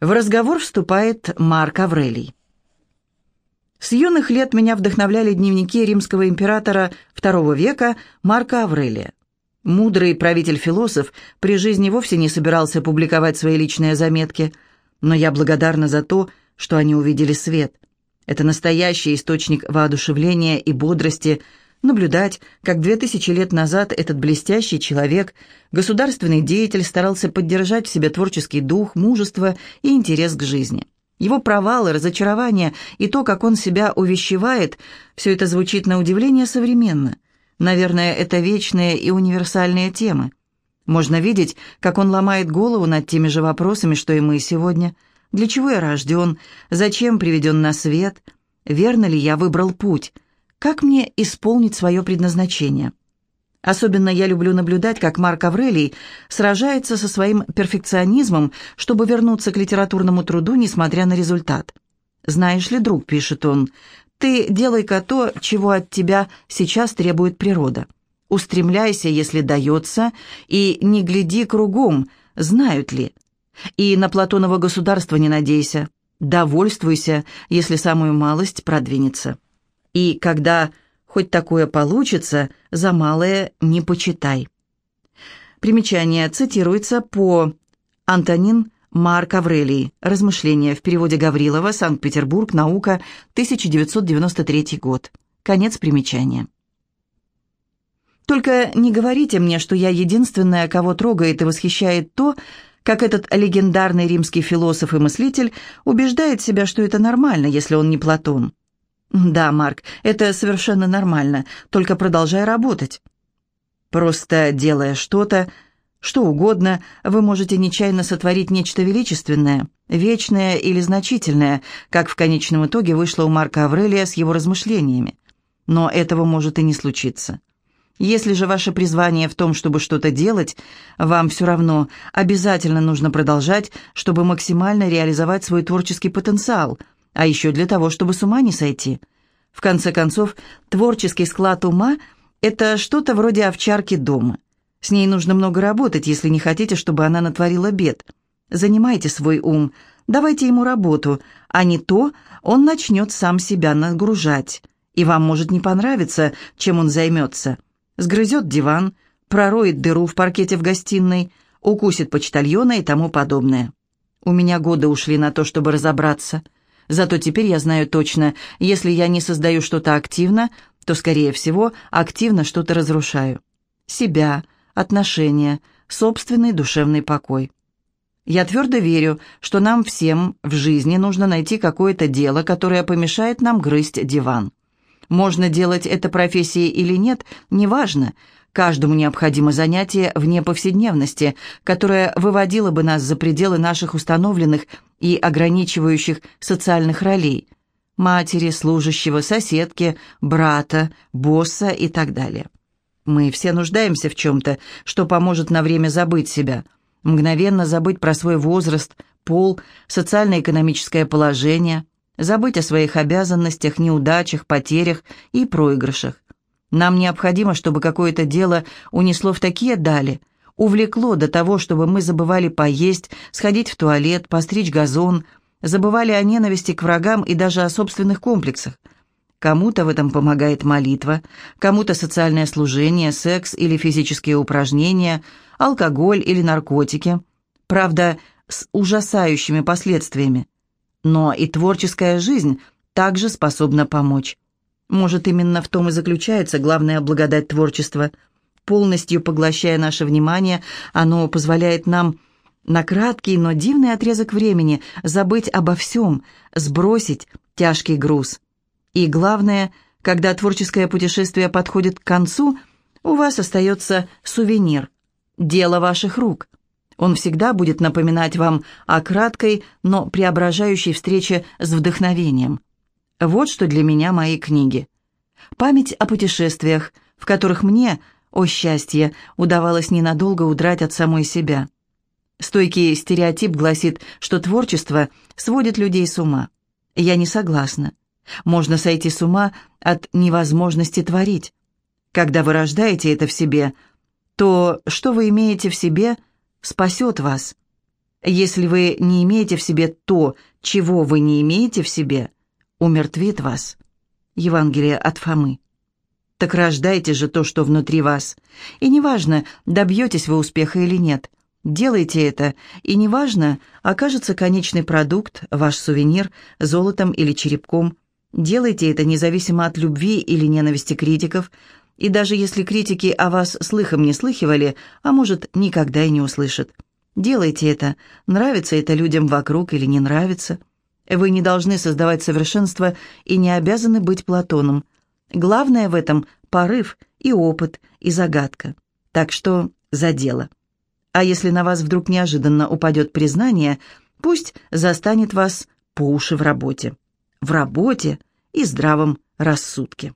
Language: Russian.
В разговор вступает Марк Аврелий. С юных лет меня вдохновляли дневники римского императора II века Марка Аврелия. Мудрый правитель-философ при жизни вовсе не собирался публиковать свои личные заметки, но я благодарна за то, что они увидели свет. Это настоящий источник воодушевления и бодрости – наблюдать, как две тысячи лет назад этот блестящий человек, государственный деятель, старался поддержать в себе творческий дух, мужество и интерес к жизни. Его провалы, разочарования и то, как он себя увещевает, все это звучит на удивление современно. Наверное, это вечные и универсальные темы. Можно видеть, как он ломает голову над теми же вопросами, что и мы сегодня. Для чего я рожден? Зачем приведен на свет? Верно ли я выбрал путь? Как мне исполнить свое предназначение? Особенно я люблю наблюдать, как Марк Аврелий сражается со своим перфекционизмом, чтобы вернуться к литературному труду, несмотря на результат. «Знаешь ли, друг», — пишет он, — «ты делай-ка то, чего от тебя сейчас требует природа. Устремляйся, если дается, и не гляди кругом, знают ли. И на Платоново государство не надейся, довольствуйся, если самую малость продвинется». И когда хоть такое получится, за малое не почитай. Примечание цитируется по Антонин Марк Аврелий. Размышления в переводе Гаврилова. Санкт-Петербург. Наука. 1993 год. Конец примечания. Только не говорите мне, что я единственная, кого трогает и восхищает то, как этот легендарный римский философ и мыслитель убеждает себя, что это нормально, если он не Платон. «Да, Марк, это совершенно нормально, только продолжай работать. Просто делая что-то, что угодно, вы можете нечаянно сотворить нечто величественное, вечное или значительное, как в конечном итоге вышло у Марка Аврелия с его размышлениями. Но этого может и не случиться. Если же ваше призвание в том, чтобы что-то делать, вам все равно обязательно нужно продолжать, чтобы максимально реализовать свой творческий потенциал – а еще для того, чтобы с ума не сойти. В конце концов, творческий склад ума – это что-то вроде овчарки дома. С ней нужно много работать, если не хотите, чтобы она натворила бед. Занимайте свой ум, давайте ему работу, а не то он начнет сам себя нагружать. И вам может не понравиться, чем он займется. Сгрызет диван, пророет дыру в паркете в гостиной, укусит почтальона и тому подобное. У меня годы ушли на то, чтобы разобраться – Зато теперь я знаю точно, если я не создаю что-то активно, то, скорее всего, активно что-то разрушаю. Себя, отношения, собственный душевный покой. Я твердо верю, что нам всем в жизни нужно найти какое-то дело, которое помешает нам грызть диван. Можно делать это профессией или нет, неважно – Каждому необходимо занятие вне повседневности, которое выводило бы нас за пределы наших установленных и ограничивающих социальных ролей – матери, служащего, соседки, брата, босса и так далее. Мы все нуждаемся в чем-то, что поможет на время забыть себя, мгновенно забыть про свой возраст, пол, социально-экономическое положение, забыть о своих обязанностях, неудачах, потерях и проигрышах. Нам необходимо, чтобы какое-то дело унесло в такие дали, увлекло до того, чтобы мы забывали поесть, сходить в туалет, постричь газон, забывали о ненависти к врагам и даже о собственных комплексах. Кому-то в этом помогает молитва, кому-то социальное служение, секс или физические упражнения, алкоголь или наркотики. Правда, с ужасающими последствиями. Но и творческая жизнь также способна помочь. Может, именно в том и заключается главная благодать творчества. Полностью поглощая наше внимание, оно позволяет нам на краткий, но дивный отрезок времени забыть обо всем, сбросить тяжкий груз. И главное, когда творческое путешествие подходит к концу, у вас остается сувенир, дело ваших рук. Он всегда будет напоминать вам о краткой, но преображающей встрече с вдохновением. Вот что для меня мои книги. Память о путешествиях, в которых мне, о счастье, удавалось ненадолго удрать от самой себя. Стойкий стереотип гласит, что творчество сводит людей с ума. Я не согласна. Можно сойти с ума от невозможности творить. Когда вы рождаете это в себе, то, что вы имеете в себе, спасет вас. Если вы не имеете в себе то, чего вы не имеете в себе, умертвит вас. Евангелие от Фомы. Так рождайте же то, что внутри вас. И неважно, добьетесь вы успеха или нет. Делайте это, и неважно, окажется конечный продукт, ваш сувенир, золотом или черепком. Делайте это независимо от любви или ненависти критиков, и даже если критики о вас слыхом не слыхивали, а может, никогда и не услышат. Делайте это, нравится это людям вокруг или не нравится. Вы не должны создавать совершенство и не обязаны быть Платоном. Главное в этом – порыв и опыт, и загадка. Так что за дело. А если на вас вдруг неожиданно упадет признание, пусть застанет вас по уши в работе. В работе и здравом рассудке.